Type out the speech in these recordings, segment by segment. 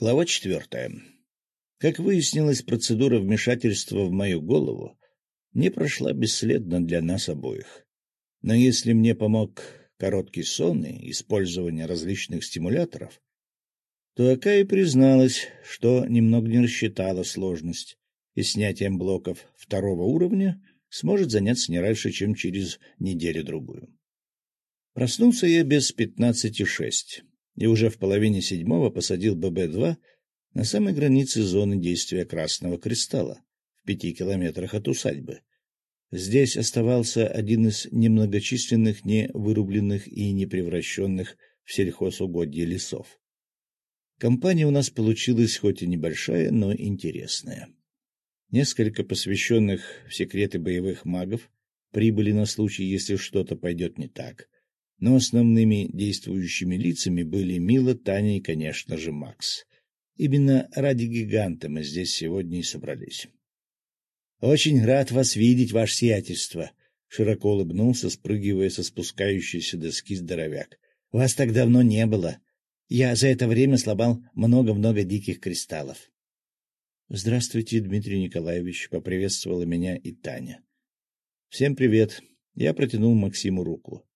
Глава четвертая. Как выяснилось, процедура вмешательства в мою голову не прошла бесследно для нас обоих. Но если мне помог короткий сон и использование различных стимуляторов, то Акаи призналась, что немного не рассчитала сложность, и снятием блоков второго уровня сможет заняться не раньше, чем через неделю-другую. Проснулся я без пятнадцати шесть и уже в половине седьмого посадил ББ-2 на самой границе зоны действия Красного Кристалла, в пяти километрах от усадьбы. Здесь оставался один из немногочисленных невырубленных и не превращенных в сельхозугодье лесов. Компания у нас получилась хоть и небольшая, но интересная. Несколько посвященных в секреты боевых магов прибыли на случай, если что-то пойдет не так — но основными действующими лицами были Мила, Таня и, конечно же, Макс. Именно ради гиганта мы здесь сегодня и собрались. — Очень рад вас видеть, ваше сиятельство! — широко улыбнулся, спрыгивая со спускающейся доски здоровяк. — Вас так давно не было. Я за это время сломал много-много диких кристаллов. — Здравствуйте, Дмитрий Николаевич! — поприветствовала меня и Таня. — Всем привет! Я протянул Максиму руку.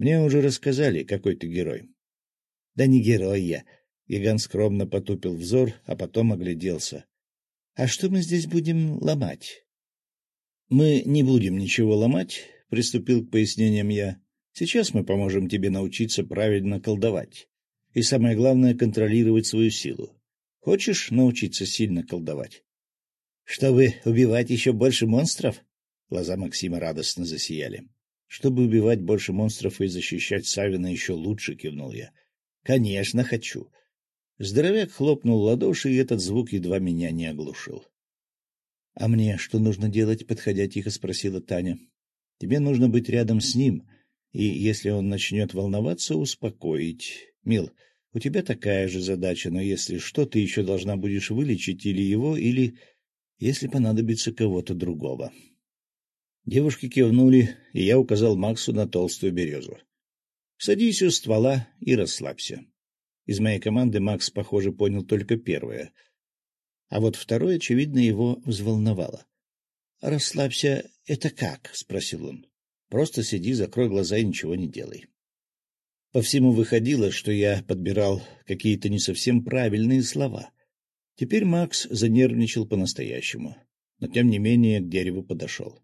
Мне уже рассказали, какой ты герой. — Да не герой я. Гигант скромно потупил взор, а потом огляделся. — А что мы здесь будем ломать? — Мы не будем ничего ломать, — приступил к пояснениям я. — Сейчас мы поможем тебе научиться правильно колдовать. И самое главное — контролировать свою силу. Хочешь научиться сильно колдовать? — Чтобы убивать еще больше монстров? Глаза Максима радостно засияли. Чтобы убивать больше монстров и защищать Савина еще лучше, кивнул я. — Конечно, хочу. Здоровяк хлопнул ладоши, и этот звук едва меня не оглушил. — А мне что нужно делать? — подходя тихо спросила Таня. — Тебе нужно быть рядом с ним, и, если он начнет волноваться, успокоить. Мил, у тебя такая же задача, но если что, ты еще должна будешь вылечить или его, или, если понадобится, кого-то другого. Девушки кивнули, и я указал Максу на толстую березу. — Садись у ствола и расслабься. Из моей команды Макс, похоже, понял только первое. А вот второе, очевидно, его взволновало. — Расслабься — это как? — спросил он. — Просто сиди, закрой глаза и ничего не делай. По всему выходило, что я подбирал какие-то не совсем правильные слова. Теперь Макс занервничал по-настоящему, но тем не менее к дереву подошел.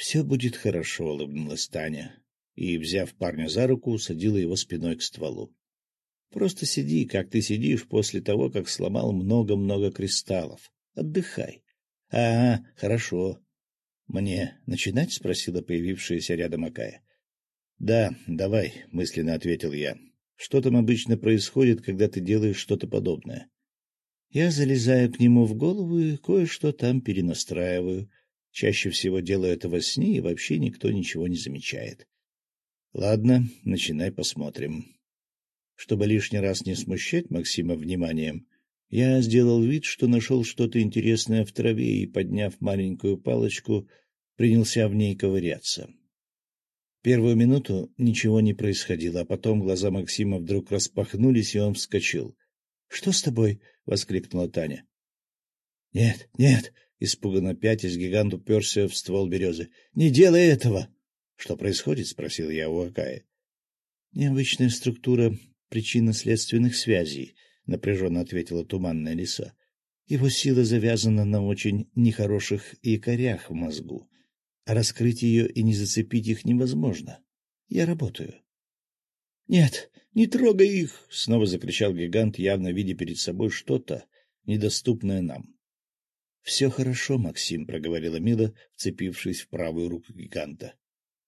Все будет хорошо, — улыбнулась Таня и, взяв парня за руку, садила его спиной к стволу. — Просто сиди, как ты сидишь после того, как сломал много-много кристаллов. Отдыхай. — Ага, хорошо. — Мне начинать? — спросила появившаяся рядом Акая. — Да, давай, — мысленно ответил я. — Что там обычно происходит, когда ты делаешь что-то подобное? Я залезаю к нему в голову и кое-что там перенастраиваю, Чаще всего делаю это во сне, и вообще никто ничего не замечает. Ладно, начинай посмотрим. Чтобы лишний раз не смущать Максима вниманием, я сделал вид, что нашел что-то интересное в траве и, подняв маленькую палочку, принялся в ней ковыряться. Первую минуту ничего не происходило, а потом глаза Максима вдруг распахнулись, и он вскочил. — Что с тобой? — воскликнула Таня. — Нет, нет, Испуганно пятясь, гигант уперся в ствол березы. — Не делай этого! — Что происходит? — спросил я у Акая. — Необычная структура причинно-следственных связей, — напряженно ответила туманная лиса. Его сила завязана на очень нехороших якорях в мозгу. А раскрыть ее и не зацепить их невозможно. Я работаю. — Нет, не трогай их! — снова закричал гигант, явно видя перед собой что-то, недоступное нам. — Все хорошо, Максим, — проговорила Мила, вцепившись в правую руку гиганта.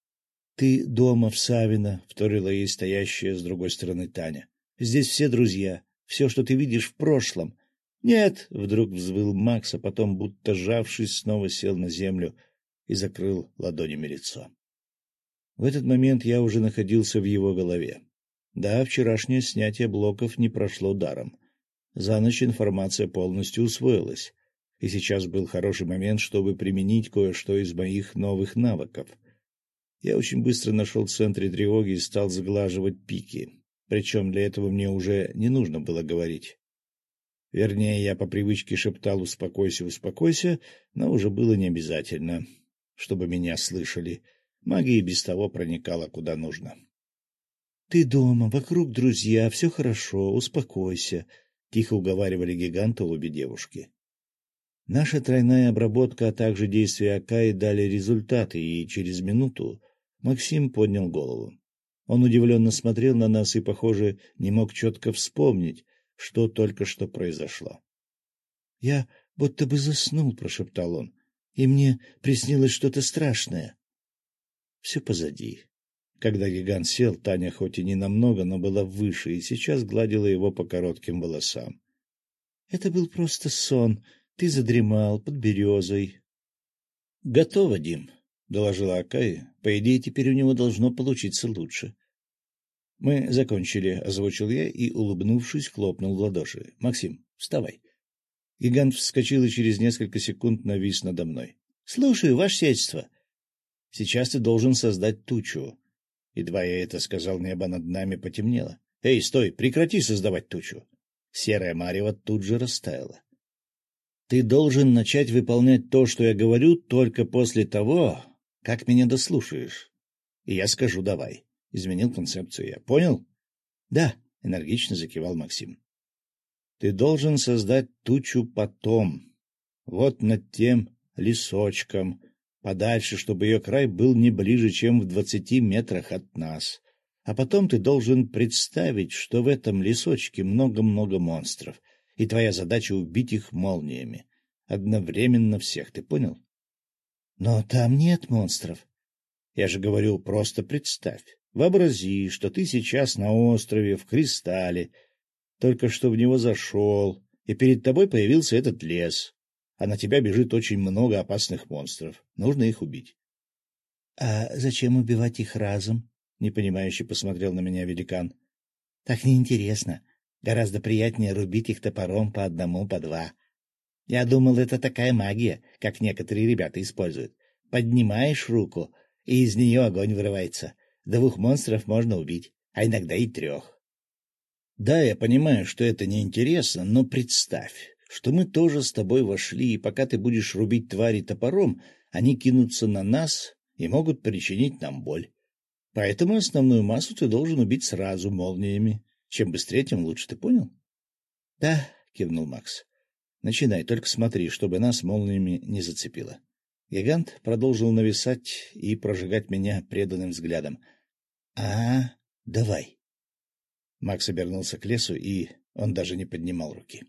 — Ты дома, в Савино, — вторила ей стоящая с другой стороны Таня. — Здесь все друзья. Все, что ты видишь в прошлом. — Нет, — вдруг взвыл Макс, а потом, будто сжавшись, снова сел на землю и закрыл ладонями лицо. В этот момент я уже находился в его голове. Да, вчерашнее снятие блоков не прошло даром. За ночь информация полностью усвоилась и сейчас был хороший момент, чтобы применить кое-что из моих новых навыков. Я очень быстро нашел в центре тревоги и стал заглаживать пики. Причем для этого мне уже не нужно было говорить. Вернее, я по привычке шептал «успокойся, успокойся», но уже было не обязательно, чтобы меня слышали. Магия без того проникала куда нужно. — Ты дома, вокруг друзья, все хорошо, успокойся, — тихо уговаривали гиганта обе девушки. Наша тройная обработка, а также действия Акаи дали результаты, и через минуту Максим поднял голову. Он удивленно смотрел на нас и, похоже, не мог четко вспомнить, что только что произошло. — Я будто бы заснул, — прошептал он, — и мне приснилось что-то страшное. Все позади. Когда гигант сел, Таня хоть и не намного, но была выше, и сейчас гладила его по коротким волосам. — Это был просто сон. Ты задремал под березой. — Готово, Дим, — доложила Акая. — По идее, теперь у него должно получиться лучше. Мы закончили, — озвучил я и, улыбнувшись, хлопнул в ладоши. — Максим, вставай. Гигант вскочил и через несколько секунд навис надо мной. — Слушаю, ваше сельство. Сейчас ты должен создать тучу. Едва я это сказал, небо над нами потемнело. — Эй, стой, прекрати создавать тучу. Серая марево тут же растаяла. — Ты должен начать выполнять то, что я говорю, только после того, как меня дослушаешь. И я скажу «давай». — изменил концепцию я. — Понял? — Да, — энергично закивал Максим. — Ты должен создать тучу потом. Вот над тем лесочком, подальше, чтобы ее край был не ближе, чем в двадцати метрах от нас. А потом ты должен представить, что в этом лесочке много-много монстров, и твоя задача — убить их молниями. Одновременно всех, ты понял? — Но там нет монстров. Я же говорю, просто представь. Вообрази, что ты сейчас на острове, в кристалле, только что в него зашел, и перед тобой появился этот лес, а на тебя бежит очень много опасных монстров. Нужно их убить. — А зачем убивать их разом? — непонимающе посмотрел на меня великан. — Так неинтересно. Гораздо приятнее рубить их топором по одному, по два. Я думал, это такая магия, как некоторые ребята используют. Поднимаешь руку, и из нее огонь вырывается. Двух монстров можно убить, а иногда и трех. Да, я понимаю, что это неинтересно, но представь, что мы тоже с тобой вошли, и пока ты будешь рубить твари топором, они кинутся на нас и могут причинить нам боль. Поэтому основную массу ты должен убить сразу молниями. Чем быстрее, тем лучше, ты понял? — Да, — кивнул Макс. — Начинай, только смотри, чтобы нас молниями не зацепило. Гигант продолжил нависать и прожигать меня преданным взглядом. — А, давай. Макс обернулся к лесу, и он даже не поднимал руки.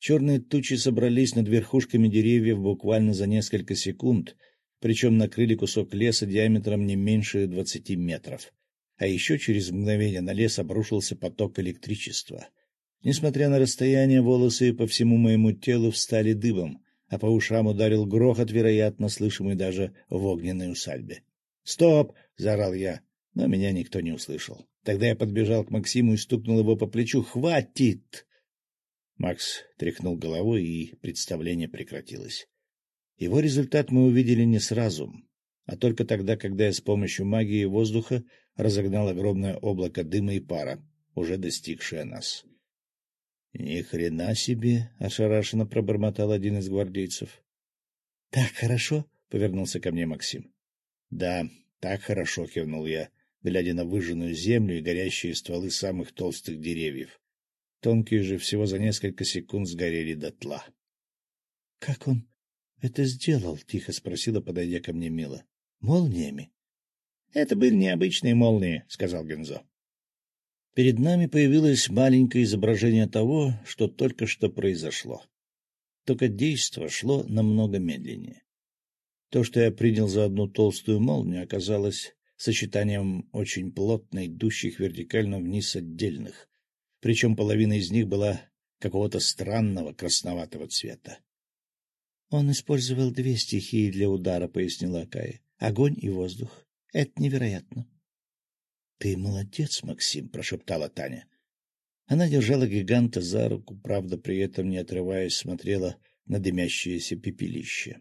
Черные тучи собрались над верхушками деревьев буквально за несколько секунд, причем накрыли кусок леса диаметром не меньше двадцати метров. А еще через мгновение на лес обрушился поток электричества. Несмотря на расстояние, волосы по всему моему телу встали дыбом, а по ушам ударил грохот, вероятно, слышимый даже в огненной усадьбе. «Стоп!» — заорал я, но меня никто не услышал. Тогда я подбежал к Максиму и стукнул его по плечу. «Хватит!» Макс тряхнул головой, и представление прекратилось. Его результат мы увидели не сразу, а только тогда, когда я с помощью магии воздуха разогнал огромное облако дыма и пара, уже достигшее нас. — Ни хрена себе! — ошарашенно пробормотал один из гвардейцев. — Так хорошо? — повернулся ко мне Максим. — Да, так хорошо, — кивнул я, глядя на выжженную землю и горящие стволы самых толстых деревьев. Тонкие же всего за несколько секунд сгорели дотла. — Как он это сделал? — тихо спросила, подойдя ко мне Мила. — Молниями? — Это были необычные молнии, — сказал Гензо. Перед нами появилось маленькое изображение того, что только что произошло. Только действо шло намного медленнее. То, что я принял за одну толстую молнию, оказалось сочетанием очень плотно идущих вертикально вниз отдельных, причем половина из них была какого-то странного красноватого цвета. — Он использовал две стихии для удара, — пояснила Акая. — Огонь и воздух. Это невероятно. — Ты молодец, Максим, — прошептала Таня. Она держала гиганта за руку, правда, при этом не отрываясь смотрела на дымящееся пепелище.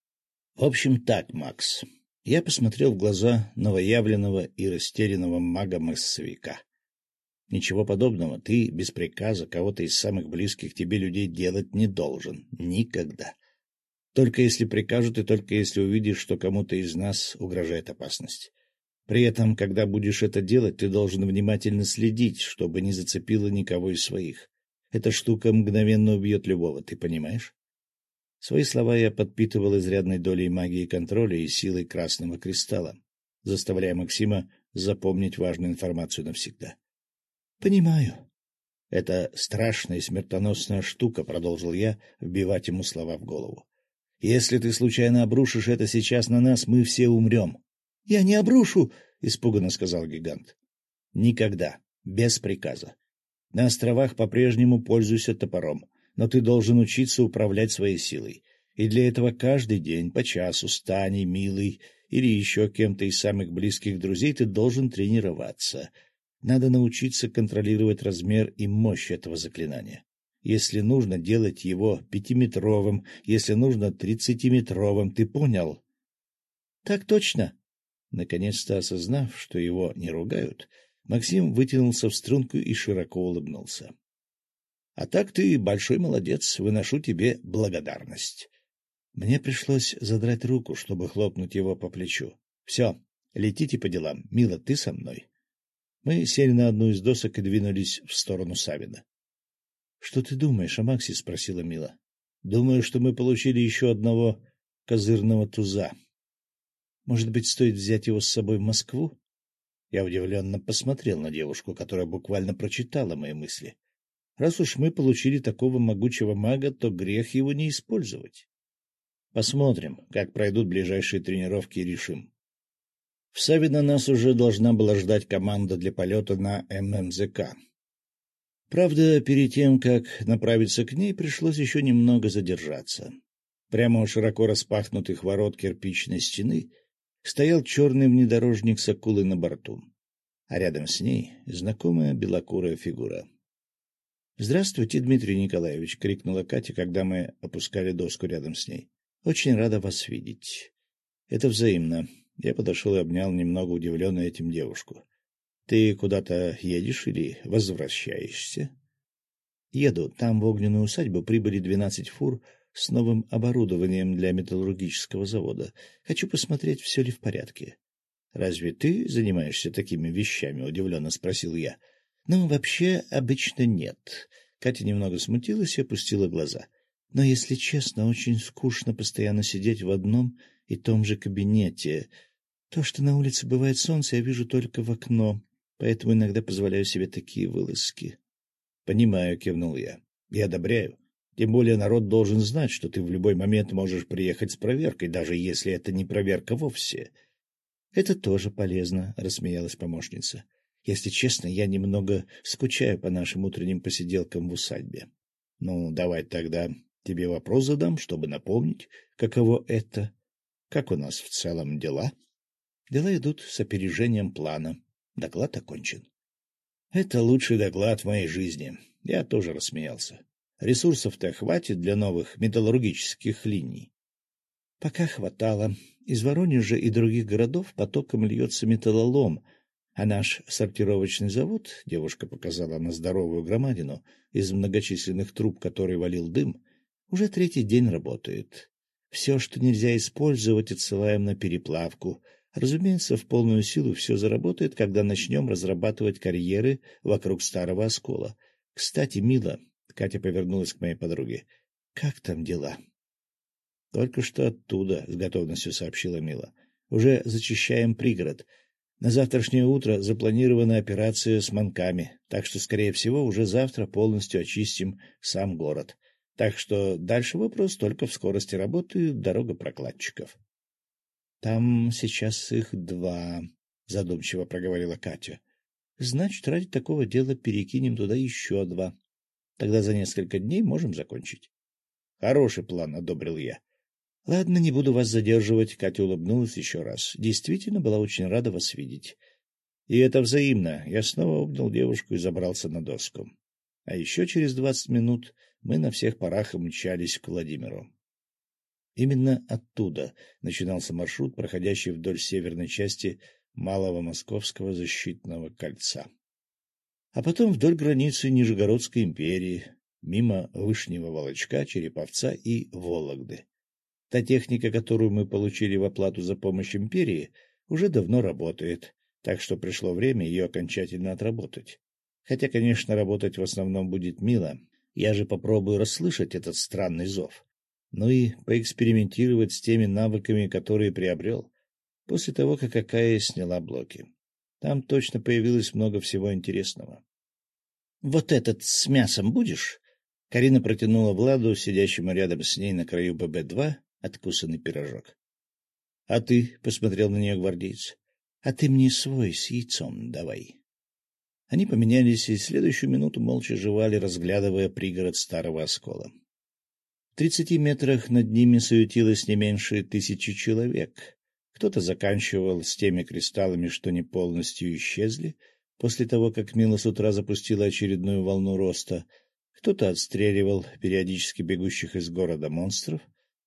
— В общем так, Макс. Я посмотрел в глаза новоявленного и растерянного мага-массовика. Ничего подобного ты без приказа кого-то из самых близких тебе людей делать не должен. Никогда. Только если прикажут и только если увидишь, что кому-то из нас угрожает опасность. При этом, когда будешь это делать, ты должен внимательно следить, чтобы не зацепило никого из своих. Эта штука мгновенно убьет любого, ты понимаешь? Свои слова я подпитывал изрядной долей магии контроля и силой красного кристалла, заставляя Максима запомнить важную информацию навсегда. — Понимаю. — Это страшная и смертоносная штука, — продолжил я вбивать ему слова в голову. — Если ты случайно обрушишь это сейчас на нас, мы все умрем. — Я не обрушу, — испуганно сказал гигант. — Никогда. Без приказа. На островах по-прежнему пользуйся топором, но ты должен учиться управлять своей силой. И для этого каждый день, по часу, стани, милый или еще кем-то из самых близких друзей ты должен тренироваться — надо научиться контролировать размер и мощь этого заклинания. Если нужно делать его пятиметровым, если нужно тридцатиметровым, ты понял? — Так точно. Наконец-то осознав, что его не ругают, Максим вытянулся в струнку и широко улыбнулся. — А так ты большой молодец, выношу тебе благодарность. Мне пришлось задрать руку, чтобы хлопнуть его по плечу. — Все, летите по делам. Мила, ты со мной. Мы сели на одну из досок и двинулись в сторону Савина. — Что ты думаешь о Максе? — спросила Мила. — Думаю, что мы получили еще одного козырного туза. Может быть, стоит взять его с собой в Москву? Я удивленно посмотрел на девушку, которая буквально прочитала мои мысли. Раз уж мы получили такого могучего мага, то грех его не использовать. Посмотрим, как пройдут ближайшие тренировки и решим. В Савино нас уже должна была ждать команда для полета на ММЗК. Правда, перед тем, как направиться к ней, пришлось еще немного задержаться. Прямо у широко распахнутых ворот кирпичной стены стоял черный внедорожник с акулой на борту, а рядом с ней знакомая белокурая фигура. — Здравствуйте, Дмитрий Николаевич! — крикнула Катя, когда мы опускали доску рядом с ней. — Очень рада вас видеть. — Это взаимно. Я подошел и обнял немного удивленную этим девушку. — Ты куда-то едешь или возвращаешься? — Еду. Там в огненную усадьбу прибыли двенадцать фур с новым оборудованием для металлургического завода. Хочу посмотреть, все ли в порядке. — Разве ты занимаешься такими вещами? — удивленно спросил я. — Ну, вообще, обычно нет. Катя немного смутилась и опустила глаза. Но, если честно, очень скучно постоянно сидеть в одном и том же кабинете. То, что на улице бывает солнце, я вижу только в окно, поэтому иногда позволяю себе такие вылазки. — Понимаю, — кивнул я. — И одобряю. Тем более народ должен знать, что ты в любой момент можешь приехать с проверкой, даже если это не проверка вовсе. — Это тоже полезно, — рассмеялась помощница. — Если честно, я немного скучаю по нашим утренним посиделкам в усадьбе. — Ну, давай тогда тебе вопрос задам, чтобы напомнить, каково это как у нас в целом дела? Дела идут с опережением плана. Доклад окончен. Это лучший доклад в моей жизни. Я тоже рассмеялся. Ресурсов-то хватит для новых металлургических линий. Пока хватало. Из Воронежа и других городов потоком льется металлолом, а наш сортировочный завод, девушка показала на здоровую громадину, из многочисленных труб, который валил дым, уже третий день работает. Все, что нельзя использовать, отсылаем на переплавку. Разумеется, в полную силу все заработает, когда начнем разрабатывать карьеры вокруг старого оскола. Кстати, Мила, Катя повернулась к моей подруге, как там дела? Только что оттуда, с готовностью сообщила Мила. Уже зачищаем пригород. На завтрашнее утро запланирована операция с манками, так что, скорее всего, уже завтра полностью очистим сам город. Так что дальше вопрос только в скорости работы дорогопрокладчиков. — Там сейчас их два, — задумчиво проговорила Катя. — Значит, ради такого дела перекинем туда еще два. Тогда за несколько дней можем закончить. — Хороший план, — одобрил я. — Ладно, не буду вас задерживать, — Катя улыбнулась еще раз. Действительно была очень рада вас видеть. И это взаимно. Я снова обнял девушку и забрался на доску. А еще через двадцать минут мы на всех парах мчались к Владимиру. Именно оттуда начинался маршрут, проходящий вдоль северной части Малого Московского защитного кольца. а потом вдоль границы Нижегородской империи, мимо Вышнего Волочка, Череповца и Вологды. Та техника, которую мы получили в оплату за помощь империи, уже давно работает, так что пришло время ее окончательно отработать. Хотя, конечно, работать в основном будет мило. Я же попробую расслышать этот странный зов. Ну и поэкспериментировать с теми навыками, которые приобрел, после того, как Акая сняла блоки. Там точно появилось много всего интересного. — Вот этот с мясом будешь? Карина протянула Владу, сидящему рядом с ней на краю ББ-2, откусанный пирожок. — А ты? — посмотрел на нее гвардеец. — А ты мне свой с яйцом давай. Они поменялись и следующую минуту молча жевали, разглядывая пригород старого оскола. Тридцати метрах над ними суетилось не меньше тысячи человек. Кто-то заканчивал с теми кристаллами, что не полностью исчезли, после того, как Мила с утра запустила очередную волну роста — кто-то отстреливал периодически бегущих из города монстров,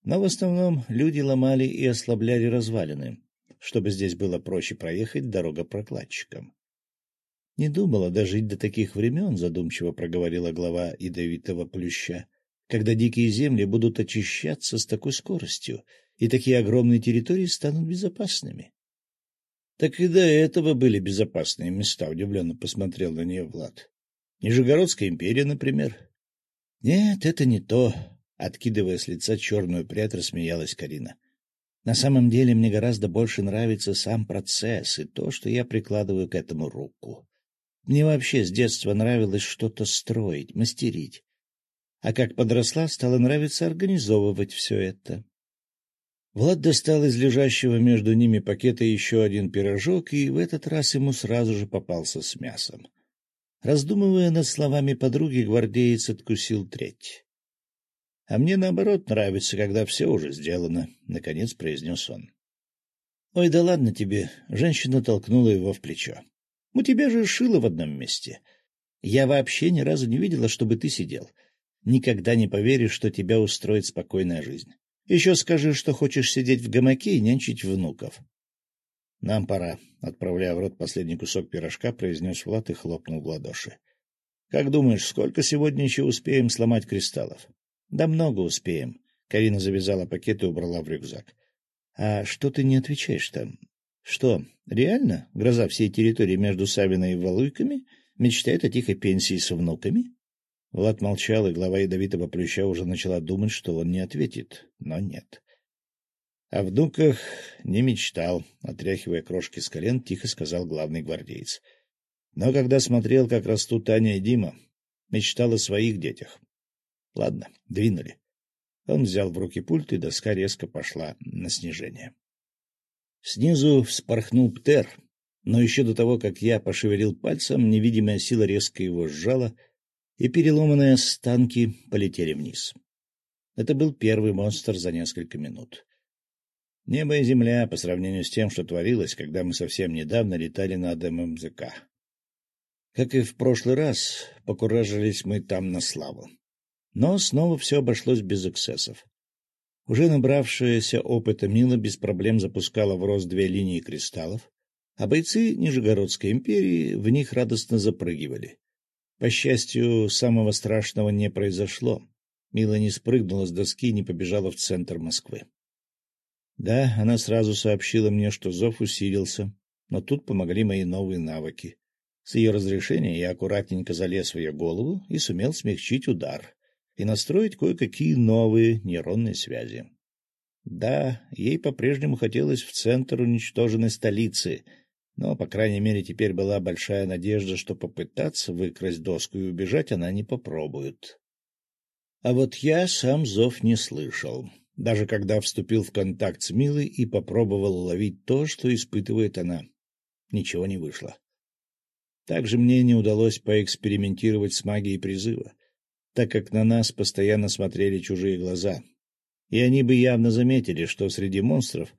но в основном люди ломали и ослабляли развалины, чтобы здесь было проще проехать дорогопрокладчикам. — Не думала дожить до таких времен, — задумчиво проговорила глава ядовитого плюща, — когда дикие земли будут очищаться с такой скоростью, и такие огромные территории станут безопасными. — Так и до этого были безопасные места, — удивленно посмотрел на нее Влад. Нижегородская империя, например. — Нет, это не то, — откидывая с лица черную прядь, рассмеялась Карина. — На самом деле мне гораздо больше нравится сам процесс и то, что я прикладываю к этому руку. Мне вообще с детства нравилось что-то строить, мастерить. А как подросла, стало нравиться организовывать все это. Влад достал из лежащего между ними пакета еще один пирожок, и в этот раз ему сразу же попался с мясом. — Раздумывая над словами подруги, гвардеец откусил треть. — А мне, наоборот, нравится, когда все уже сделано, — наконец произнес он. — Ой, да ладно тебе, — женщина толкнула его в плечо. — У тебя же шило в одном месте. Я вообще ни разу не видела, чтобы ты сидел. Никогда не поверишь, что тебя устроит спокойная жизнь. Еще скажи, что хочешь сидеть в гамаке и нянчить внуков. — Нам пора, — отправляя в рот последний кусок пирожка, произнес Влад и хлопнул в ладоши. — Как думаешь, сколько сегодня еще успеем сломать кристаллов? — Да много успеем. Карина завязала пакет и убрала в рюкзак. — А что ты не отвечаешь там? — Что, реально гроза всей территории между Савиной и Валуйками мечтает о тихой пенсии с внуками? Влад молчал, и глава ядовитого плюща уже начала думать, что он не ответит, но нет. О внуках не мечтал, отряхивая крошки с колен, тихо сказал главный гвардеец. Но когда смотрел, как растут Таня и Дима, мечтал о своих детях. Ладно, двинули. Он взял в руки пульт, и доска резко пошла на снижение. Снизу вспорхнул Птер, но еще до того, как я пошевелил пальцем, невидимая сила резко его сжала, и переломанные останки полетели вниз. Это был первый монстр за несколько минут. Небо и земля по сравнению с тем, что творилось, когда мы совсем недавно летали над ММЗК. Как и в прошлый раз, покуражились мы там на славу. Но снова все обошлось без эксцессов. Уже набравшаяся опыта Мила без проблем запускала в рост две линии кристаллов, а бойцы Нижегородской империи в них радостно запрыгивали. По счастью, самого страшного не произошло. Мила не спрыгнула с доски и не побежала в центр Москвы. Да, она сразу сообщила мне, что зов усилился, но тут помогли мои новые навыки. С ее разрешения я аккуратненько залез в ее голову и сумел смягчить удар и настроить кое-какие новые нейронные связи. Да, ей по-прежнему хотелось в центр уничтоженной столицы, но, по крайней мере, теперь была большая надежда, что попытаться выкрасть доску и убежать она не попробует. А вот я сам зов не слышал даже когда вступил в контакт с Милой и попробовал уловить то, что испытывает она. Ничего не вышло. Также мне не удалось поэкспериментировать с магией призыва, так как на нас постоянно смотрели чужие глаза, и они бы явно заметили, что среди монстров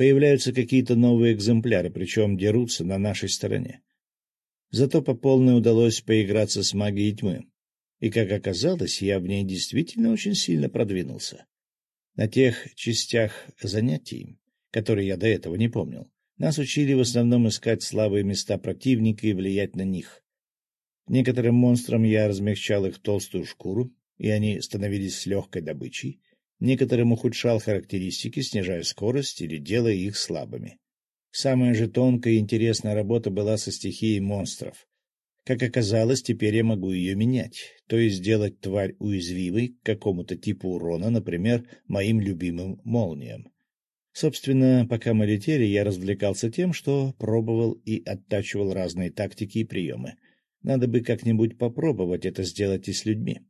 появляются какие-то новые экземпляры, причем дерутся на нашей стороне. Зато по полной удалось поиграться с магией тьмы, и, как оказалось, я в ней действительно очень сильно продвинулся. На тех частях занятий, которые я до этого не помнил, нас учили в основном искать слабые места противника и влиять на них. Некоторым монстрам я размягчал их толстую шкуру, и они становились легкой добычей. Некоторым ухудшал характеристики, снижая скорость или делая их слабыми. Самая же тонкая и интересная работа была со стихией монстров. Как оказалось, теперь я могу ее менять, то есть сделать тварь уязвимой к какому-то типу урона, например, моим любимым молниям. Собственно, пока мы летели, я развлекался тем, что пробовал и оттачивал разные тактики и приемы. Надо бы как-нибудь попробовать это сделать и с людьми.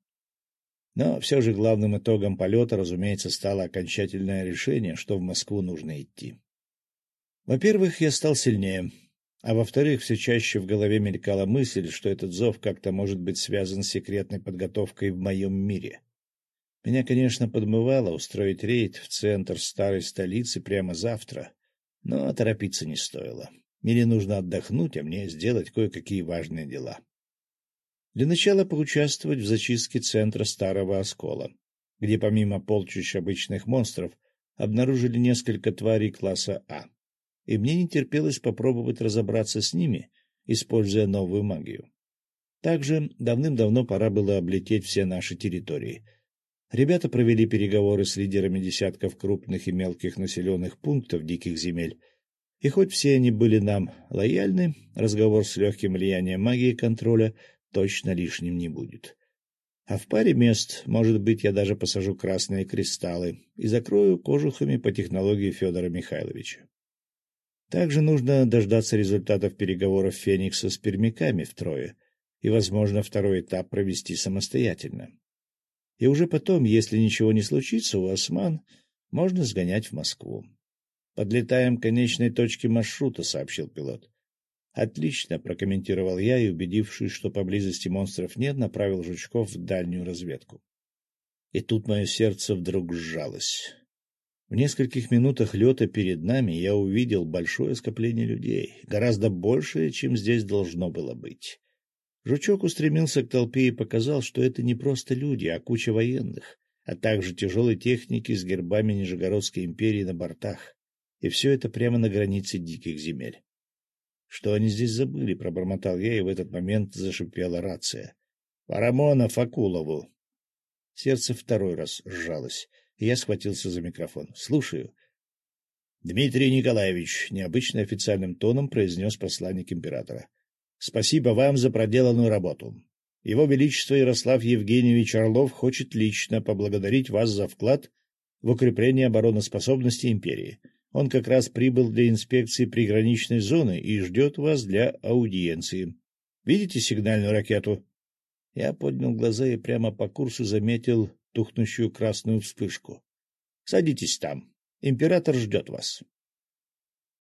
Но все же главным итогом полета, разумеется, стало окончательное решение, что в Москву нужно идти. Во-первых, я стал сильнее, а во-вторых, все чаще в голове мелькала мысль, что этот зов как-то может быть связан с секретной подготовкой в моем мире. Меня, конечно, подмывало устроить рейд в центр старой столицы прямо завтра, но торопиться не стоило. Мне нужно отдохнуть, а мне сделать кое-какие важные дела. Для начала поучаствовать в зачистке центра Старого Оскола, где помимо полчищ обычных монстров обнаружили несколько тварей класса А. И мне не терпелось попробовать разобраться с ними, используя новую магию. Также давным-давно пора было облететь все наши территории. Ребята провели переговоры с лидерами десятков крупных и мелких населенных пунктов диких земель, и хоть все они были нам лояльны, разговор с легким влиянием магии контроля точно лишним не будет. А в паре мест, может быть, я даже посажу красные кристаллы и закрою кожухами по технологии Федора Михайловича. Также нужно дождаться результатов переговоров Феникса с пермяками втрое и, возможно, второй этап провести самостоятельно. И уже потом, если ничего не случится у Осман, можно сгонять в Москву. «Подлетаем к конечной точке маршрута», — сообщил пилот. «Отлично», — прокомментировал я и, убедившись, что поблизости монстров нет, направил жучков в дальнюю разведку. И тут мое сердце вдруг сжалось. В нескольких минутах лета перед нами я увидел большое скопление людей, гораздо большее, чем здесь должно было быть. Жучок устремился к толпе и показал, что это не просто люди, а куча военных, а также тяжелой техники с гербами Нижегородской империи на бортах. И все это прямо на границе диких земель. Что они здесь забыли, пробормотал я, и в этот момент зашипела рация. Парамонов Акулову. Сердце второй раз сжалось, и я схватился за микрофон. Слушаю. Дмитрий Николаевич, необычно официальным тоном произнес посланник императора. Спасибо вам за проделанную работу. Его Величество Ярослав Евгеньевич Орлов хочет лично поблагодарить вас за вклад в укрепление обороноспособности империи. Он как раз прибыл для инспекции приграничной зоны и ждет вас для аудиенции. Видите сигнальную ракету? Я поднял глаза и прямо по курсу заметил тухнущую красную вспышку. — Садитесь там. Император ждет вас.